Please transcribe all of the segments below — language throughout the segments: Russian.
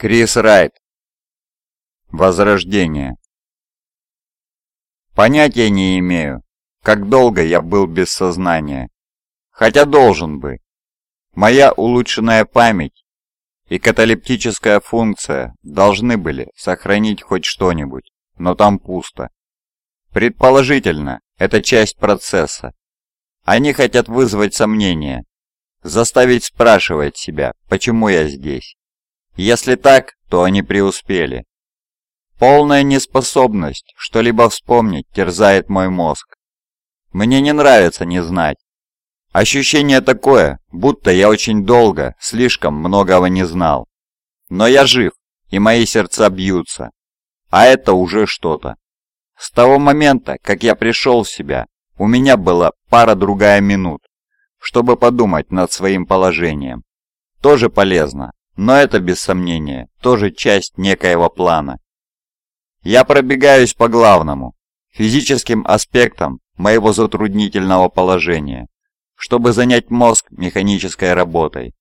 Крис Райт. Возрождение. Понятия не имею, как долго я был без сознания. Хотя должен бы. Моя улучшенная память и каталептическая функция должны были сохранить хоть что-нибудь, но там пусто. Предположительно, это часть процесса. Они хотят вызвать сомнения, заставить спрашивать себя, почему я здесь. Если так, то они преуспели. Полная неспособность что-либо вспомнить терзает мой мозг. Мне не нравится не знать. Ощущение такое, будто я очень долго, слишком многого не знал. Но я жив, и мои сердца бьются. А это уже что-то. С того момента, как я пришел в себя, у меня была пара-другая минут, чтобы подумать над своим положением. Тоже полезно, но это, без сомнения, тоже часть некоего плана. Я пробегаюсь по главному, физическим аспектам моего затруднительного положения, чтобы занять мозг механической работой.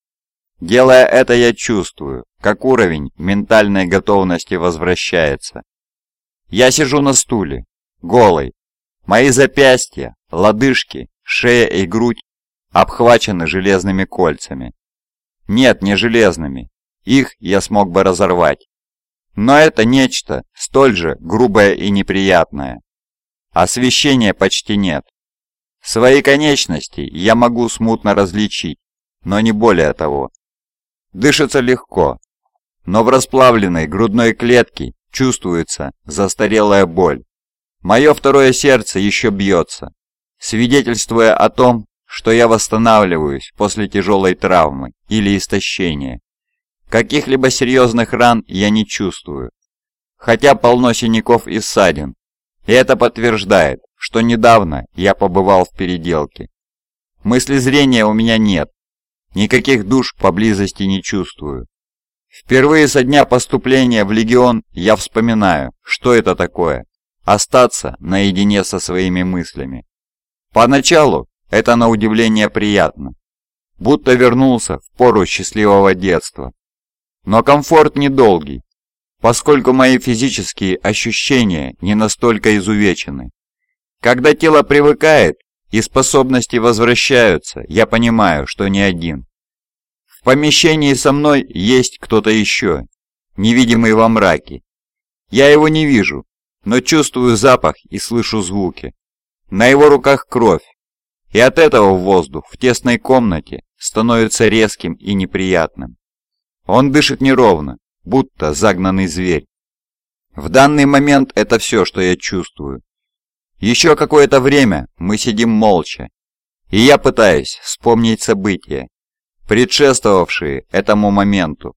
Делая это, я чувствую, как уровень ментальной готовности возвращается. Я сижу на стуле, голый. Мои запястья, лодыжки, шея и грудь обхвачены железными кольцами. Нет, не железными. Их я смог бы разорвать. Но это нечто столь же грубое и неприятное. Освещения почти нет. Свои конечности я могу смутно различить, но не более того. Дышится легко, но в расплавленной грудной клетке чувствуется застарелая боль. Мое второе сердце еще бьется, свидетельствуя о том, что я восстанавливаюсь после тяжелой травмы или истощения. Каких-либо серьезных ран я не чувствую, хотя полно синяков и ссадин, и это подтверждает, что недавно я побывал в переделке. Мысли зрения у меня нет, никаких душ поблизости не чувствую. Впервые со дня поступления в Легион я вспоминаю, что это такое – остаться наедине со своими мыслями. Поначалу это на удивление приятно. Будто вернулся в пору счастливого детства. Но комфорт недолгий, поскольку мои физические ощущения не настолько изувечены. Когда тело привыкает и способности возвращаются, я понимаю, что не один. В помещении со мной есть кто-то еще, невидимый во мраке. Я его не вижу, но чувствую запах и слышу звуки. На его руках кровь, и от этого воздух в тесной комнате становится резким и неприятным. Он дышит неровно, будто загнанный зверь. В данный момент это все, что я чувствую. Еще какое-то время мы сидим молча, и я пытаюсь вспомнить события, предшествовавшие этому моменту,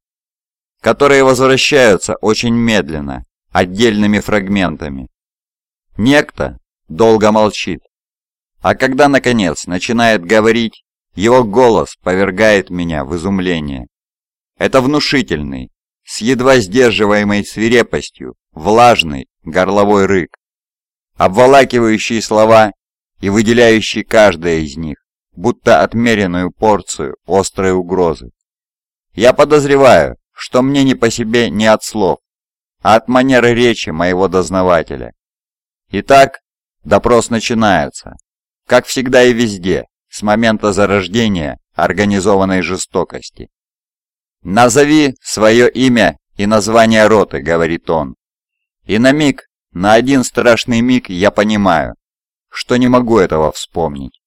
которые возвращаются очень медленно, отдельными фрагментами. Некто долго молчит, а когда, наконец, начинает говорить, его голос повергает меня в изумление. Это внушительный, с едва сдерживаемой свирепостью, влажный горловой рык, обволакивающий слова и выделяющий каждое из них, будто отмеренную порцию острой угрозы. Я подозреваю, что мне не по себе не от слов, а от манеры речи моего дознавателя. Итак, допрос начинается. Как всегда и везде, с момента зарождения организованной жестокости. «Назови свое имя и название роты», — говорит он. И на миг, на один страшный миг я понимаю, что не могу этого вспомнить.